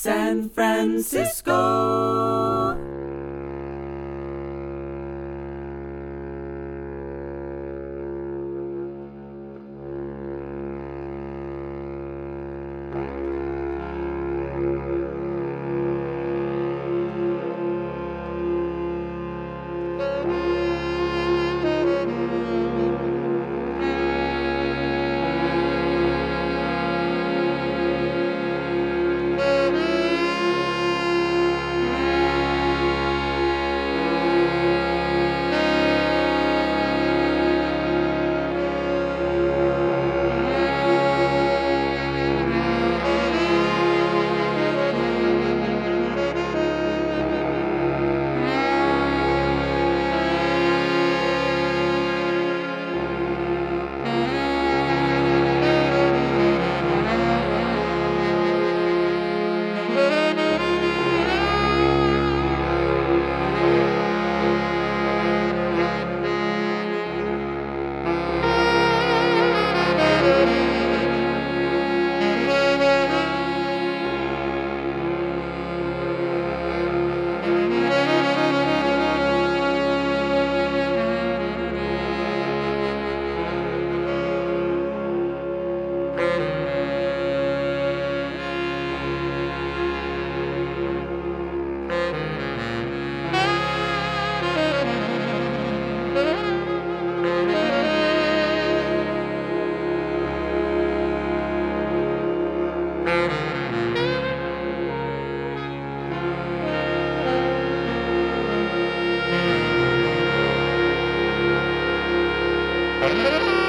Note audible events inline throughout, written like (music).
San Francisco. Bye.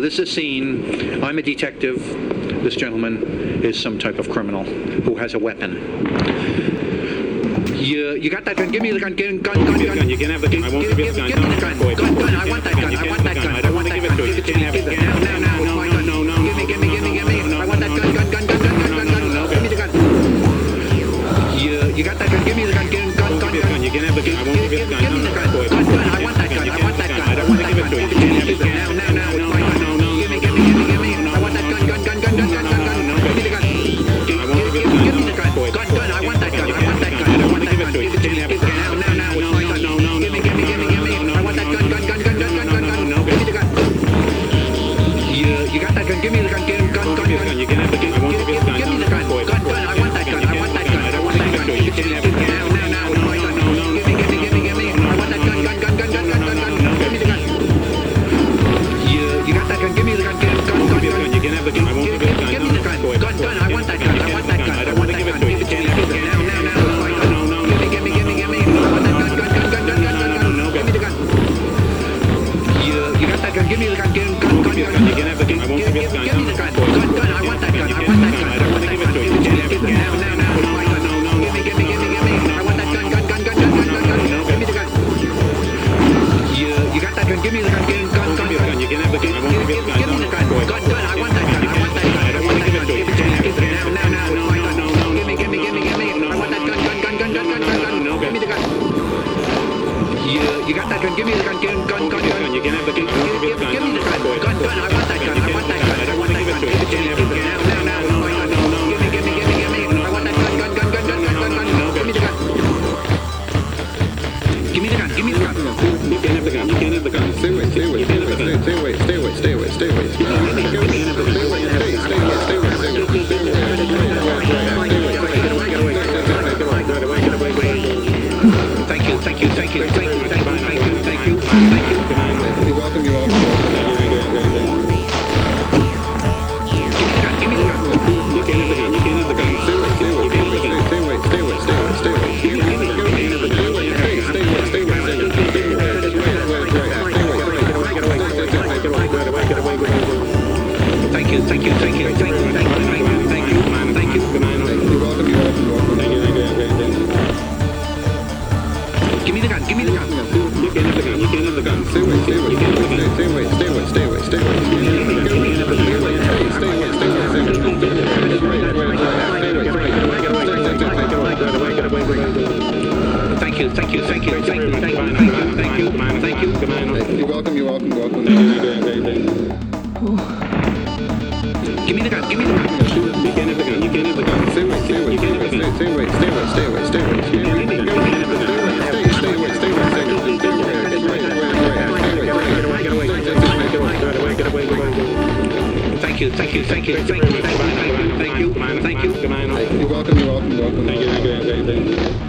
This is a scene. I'm a detective, this gentleman is some type of criminal who has a weapon. You, you got that gun? Give me the gun. Give, gun, gun, gun. You can have the gun. I won't give, give, give you the gun. Give me the gun. boy. gun. gun. I want that gun. I want that gun. I want that gun. Give it to me. Give it. Now, now, now. No, no, no. Give me, give me, give me, give me. I want that gun. Gun, gun, gun, gun, gun, gun. Give me the gun. You, you got that gun? Give me thank you, thank you, thank you, thank you, thank you, thank you, thank you, thank you. You're welcome, you're welcome, welcome. Give me the gun, give me the gun. You can't have the gun, you can't have the gun. Stay away, stay away, stay away, stay away, stay away, stay away, stay away, stay away, stay away. Thank you, thank you, thank you, thank you, thank you, thank you, thank you. You're welcome, you're welcome, welcome. Thank you, thank you, thank you.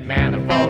Man of all.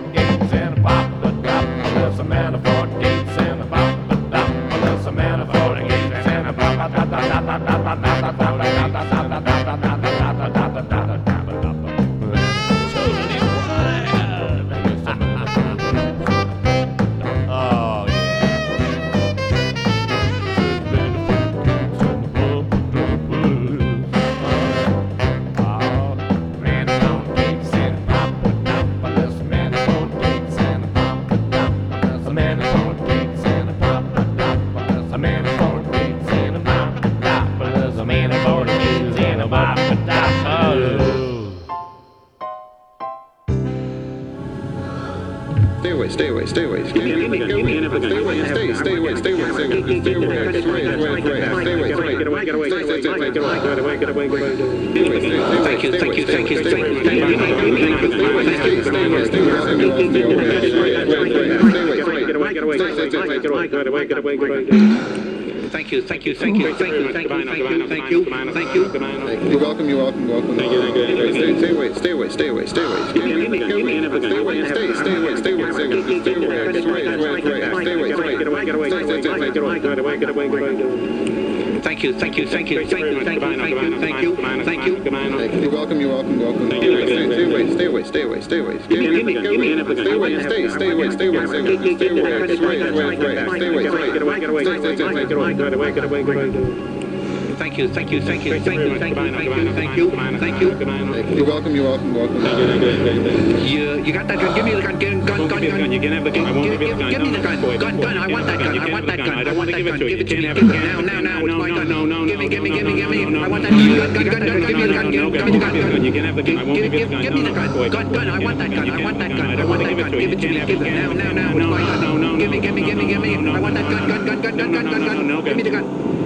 Thank you, thank you, thank you, thank you, thank you, thank you, thank you, thank you. You're welcome, you're welcome, welcome. Thank you, thank you, thank you. Stay, stay away, stay away, stay away, stay away. Stay away, stay away, stay away, stay, stay away, stay away, stay away, stay away, stay away, stay away, stay away, stay away, Get away, get away, stay, stay, stay, stay, get away, get away, get away, get away. Thank you, thank you, thank you, thank you, thank you, thank you, thank you, thank you. You're welcome, you're welcome, welcome. Thank you, Stay, thank stay you. away, stay away, stay away, stay away. Stay You can't have the gun, you can't have the gun. Stay away, stay, stay away, stay away, stay away, stay away, stay away, stay away, stay away, stay away. Get away, get away, Stay, get stay, away, stay, get away, stay. get away, get away, get away, get away. Thank you, thank you, thank you, thank you, thank you, thank you, thank you, thank you. You're welcome, you're welcome, welcome. Thank you, thank you, thank you. You, you got that gun? Give me the gun, gun, gun, gun, give me the gun. gun. You can't have the gun. I won't give you the gun. Give me the gun, gun, gun. I want that gun. I want that gun. I I want want to that give it gun. to you. Give it to me. Give it now, now, now. It's my gun. no, no, Give me, give me, give me, give me. I want that gun, gun, gun, gun. Give me the gun. Give me the gun. no, gun. You can't have the gun. I won't Give, give you the gun. give me the gun. Gun, gun. I want that gun. I want that gun. I want that gun. Give it to me. Give it now, now, now. It's my gun. Give me, give me, give me, give me. I want that gun, gun, gun, gun, gun, gun, gun, gun. Give me the gun.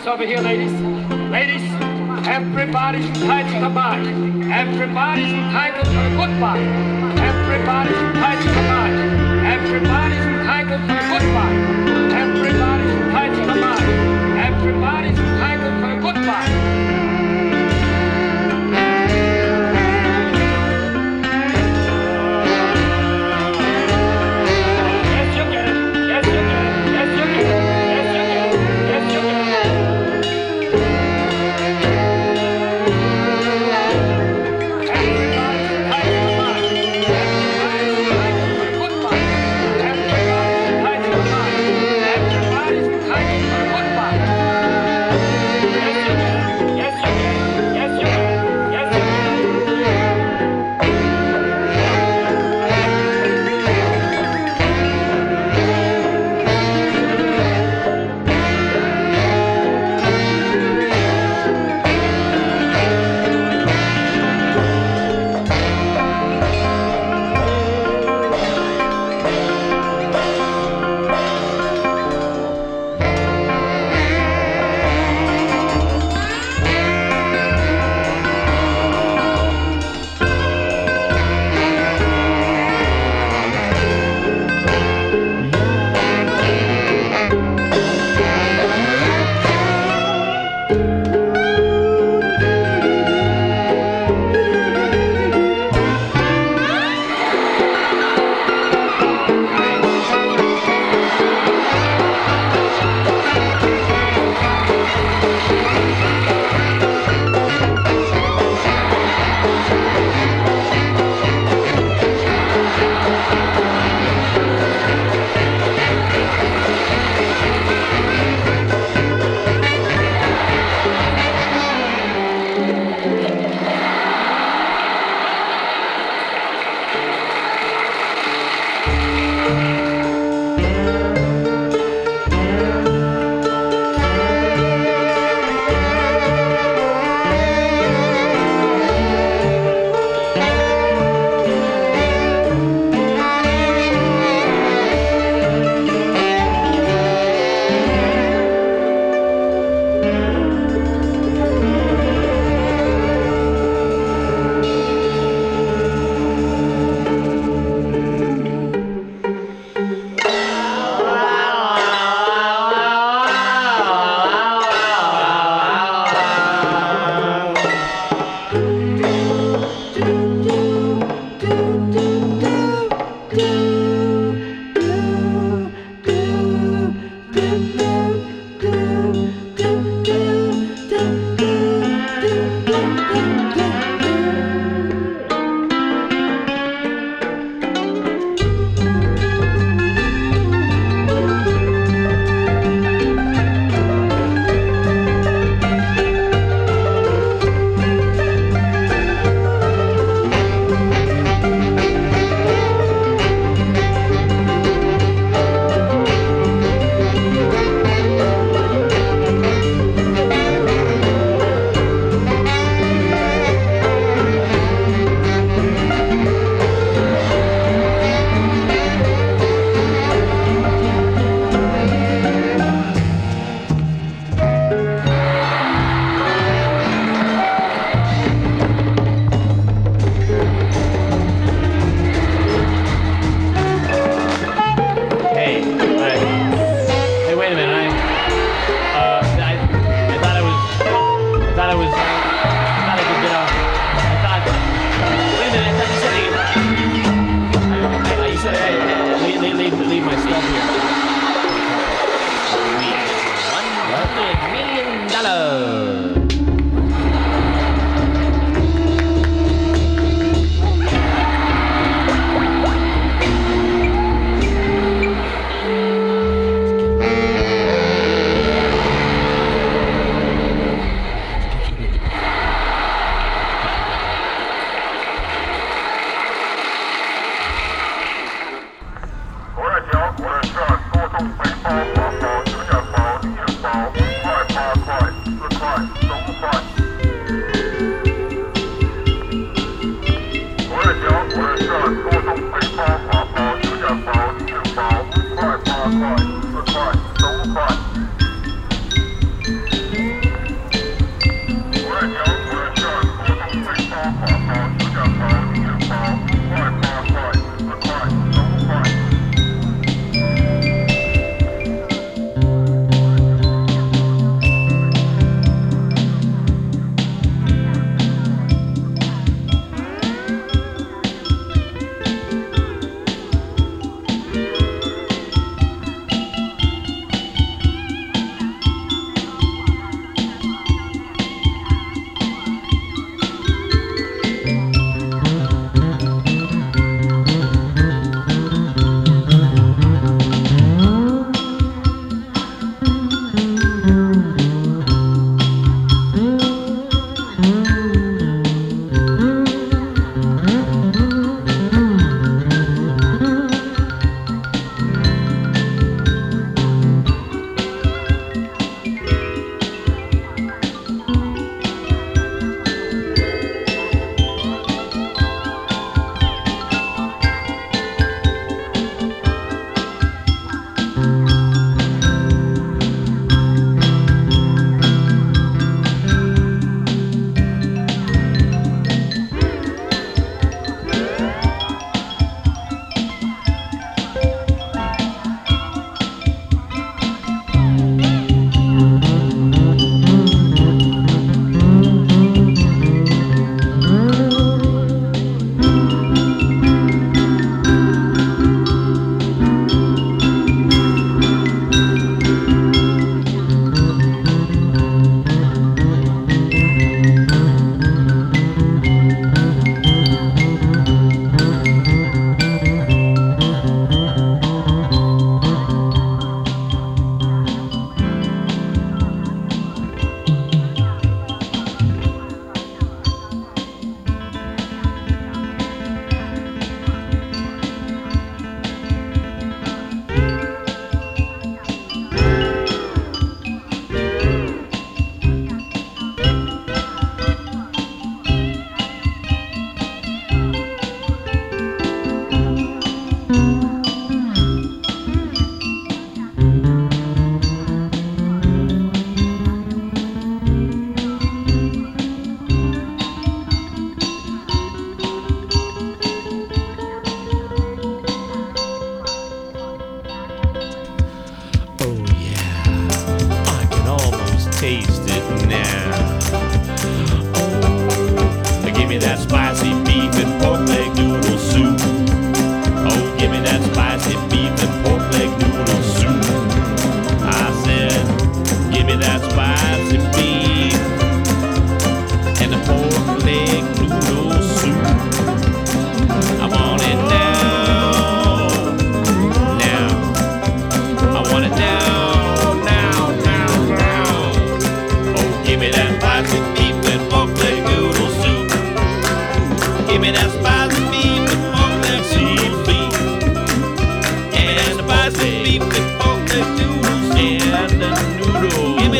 ladies over here, ladies. Ladies, everybody's entitled to buy. Everybody's entitled to a good buy. Everybody's entitled to buy. Everybody's entitled to a good buy.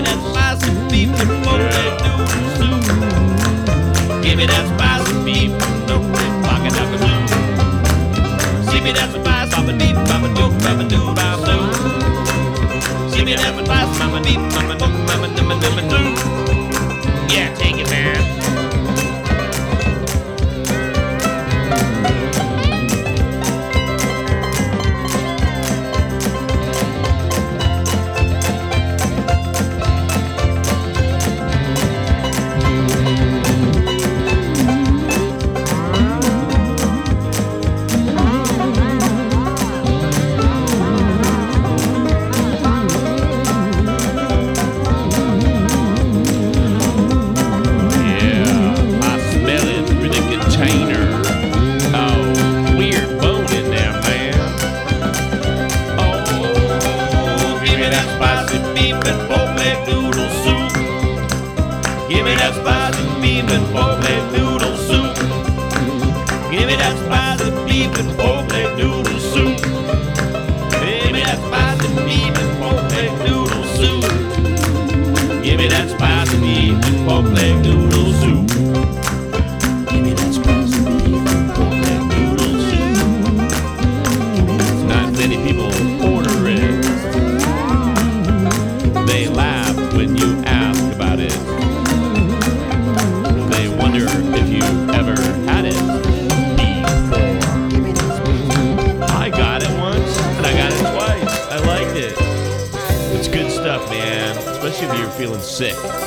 me that spice and beef before they do. Give me that spice beef, don't be pocket a blue. See me that spice, I'm a deep, I'm a dope, I'm a do, I'm a do. See me that spice, I'm a deep, I'm a dope, sick.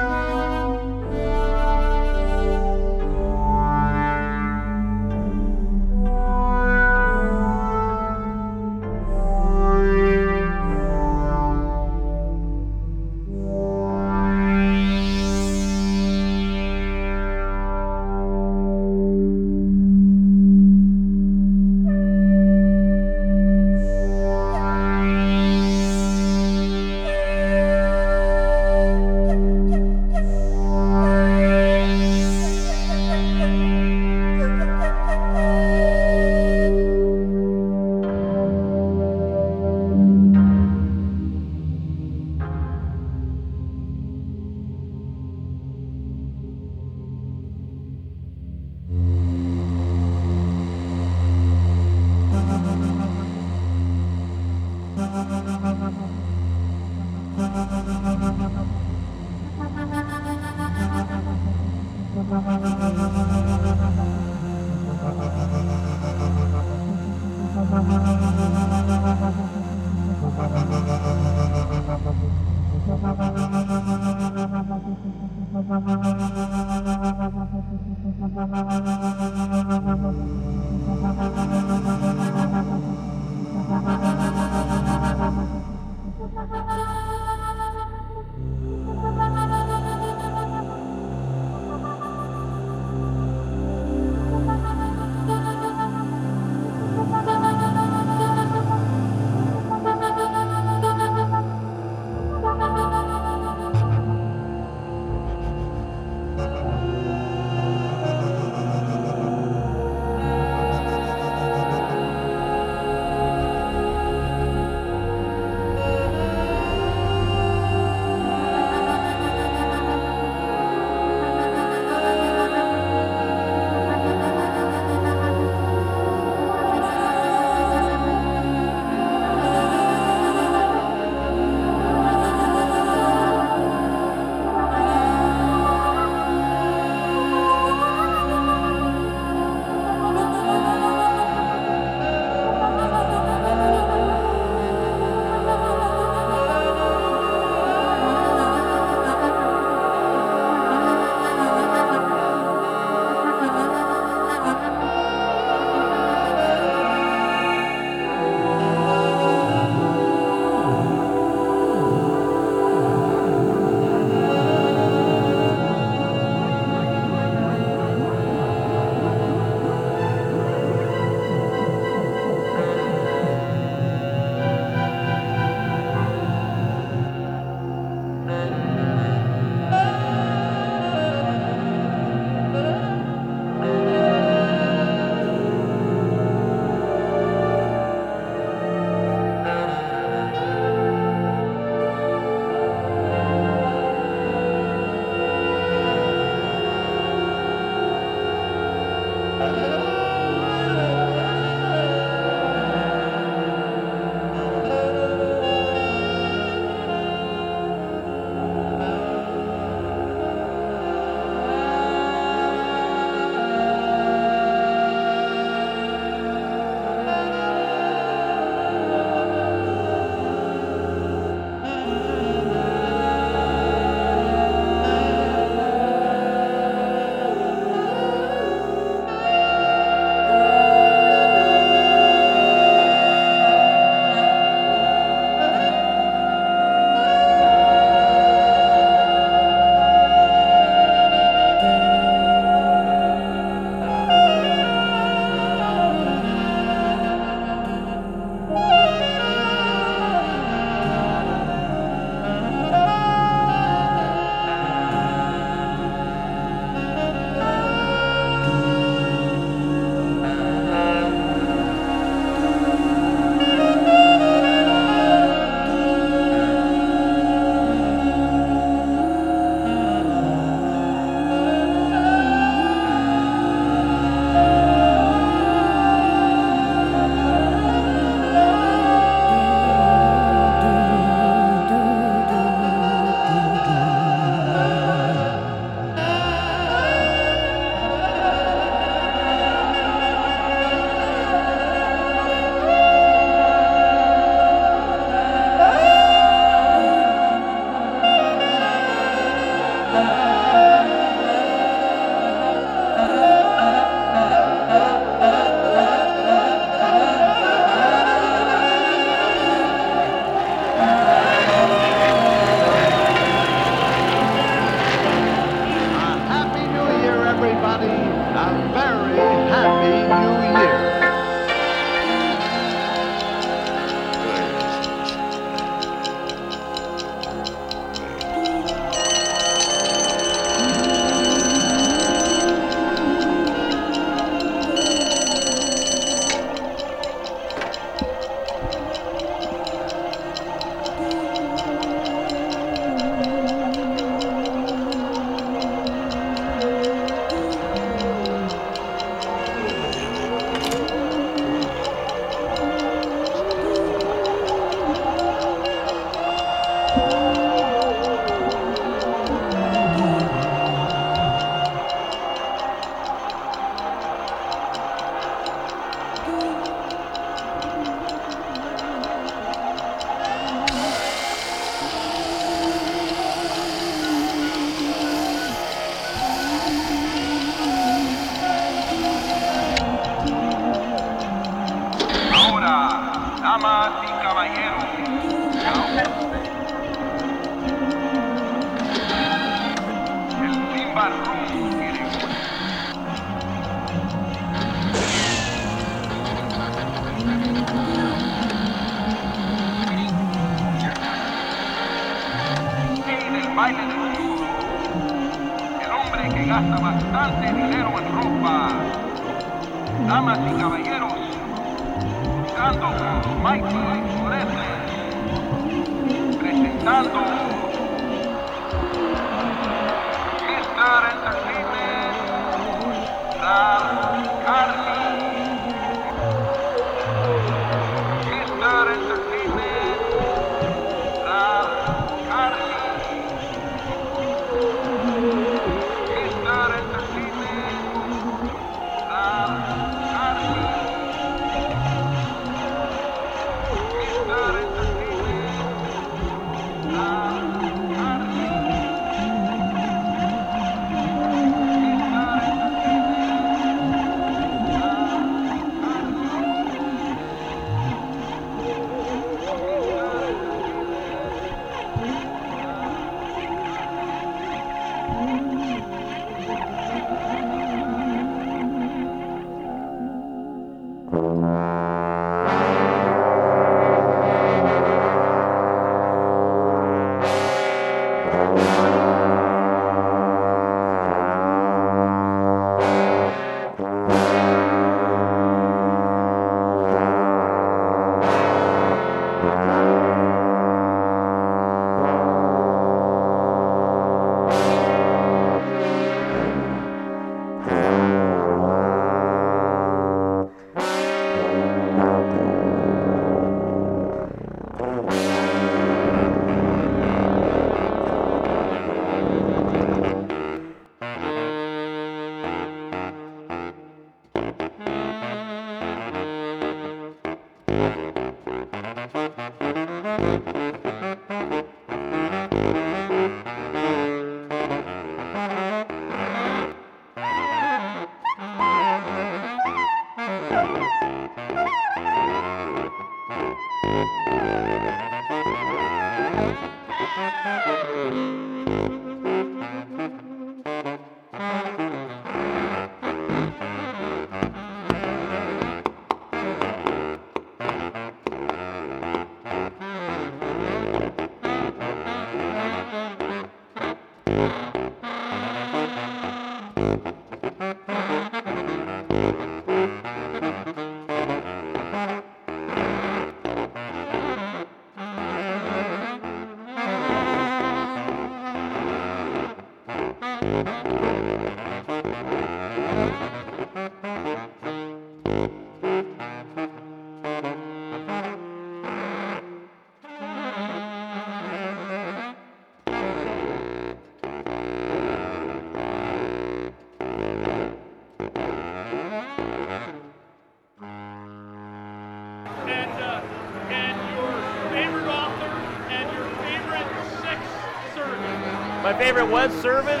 favorite West service?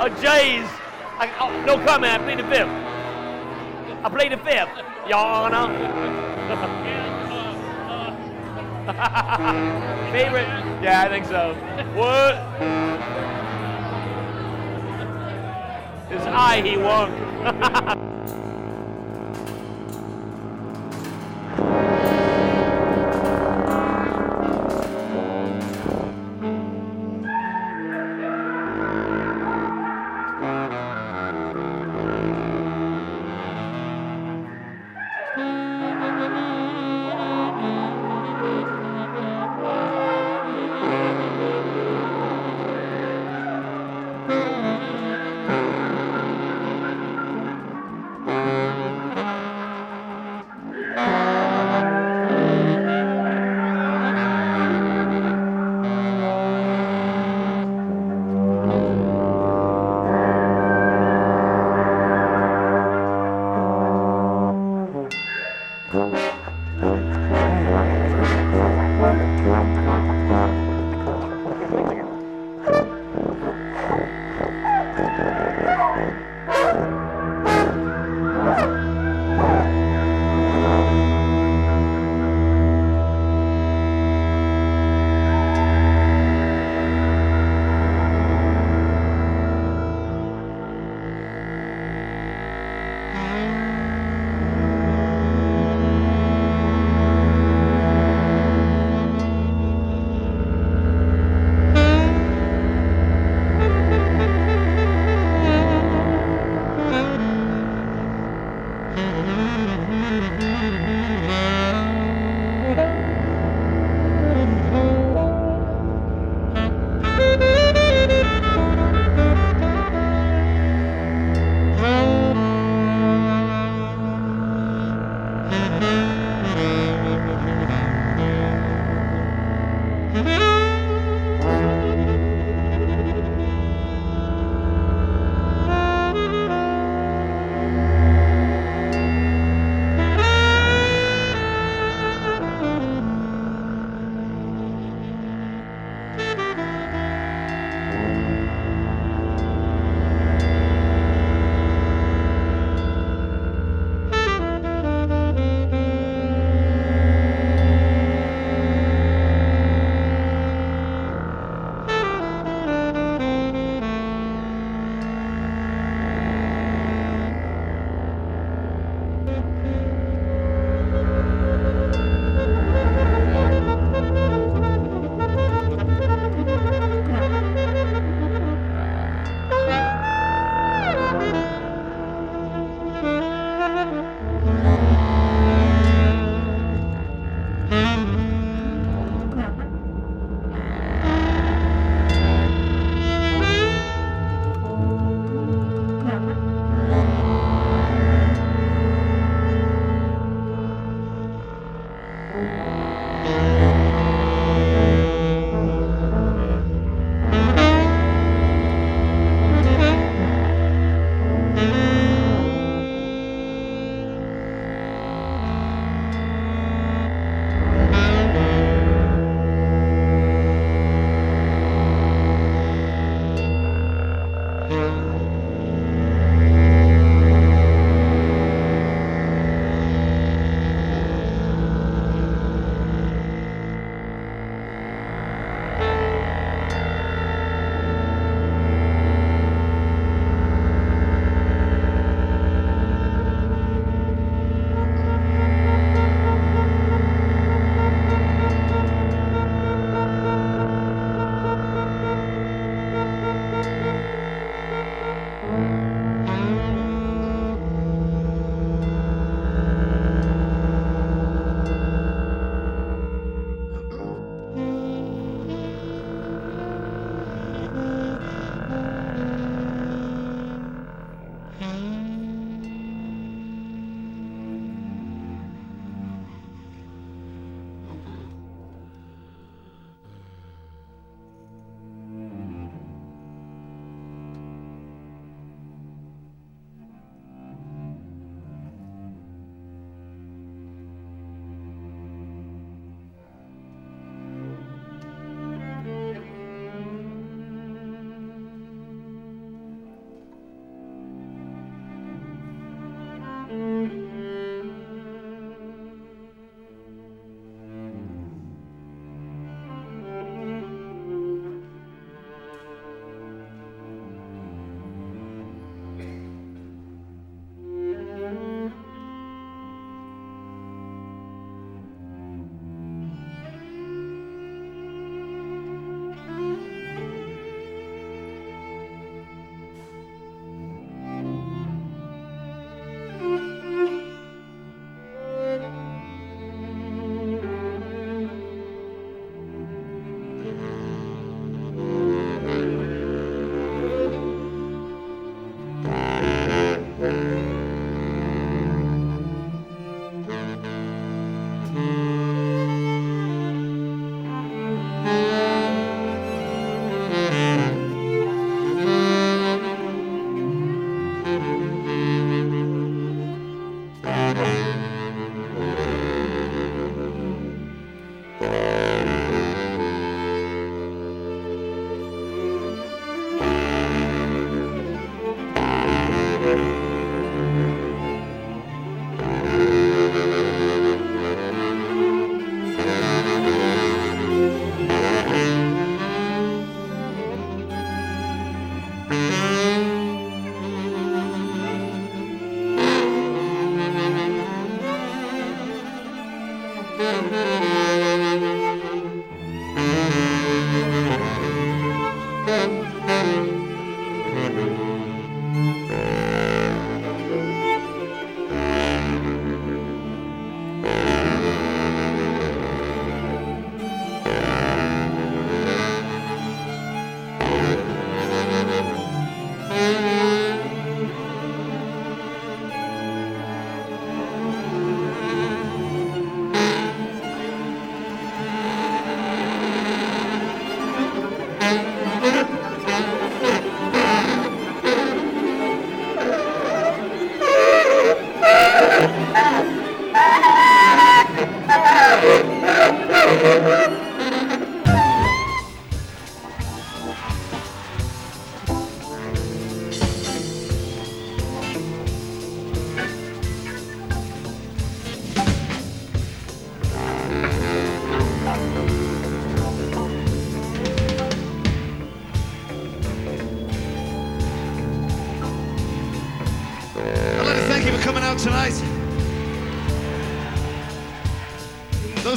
A Jays. I, oh, no comment. I played the fifth. I played the fifth. Y'all (laughs) Yana. favorite? Yeah, I think so. What? I eye, he won. (laughs)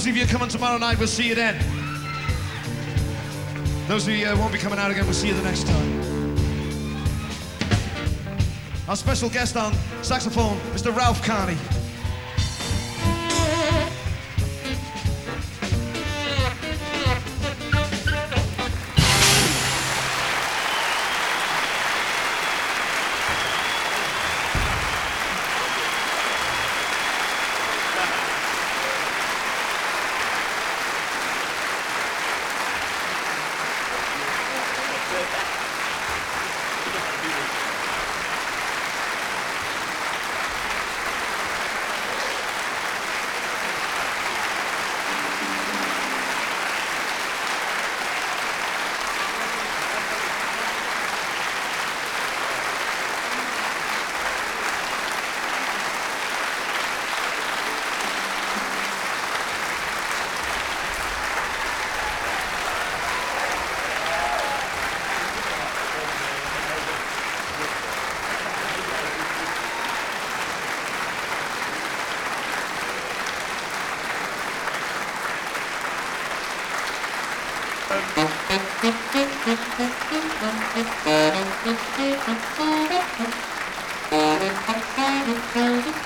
Those of you coming tomorrow night, we'll see you then. Those of you who won't be coming out again, we'll see you the next time. Our special guest on saxophone, Mr. Ralph Carney. Thank you.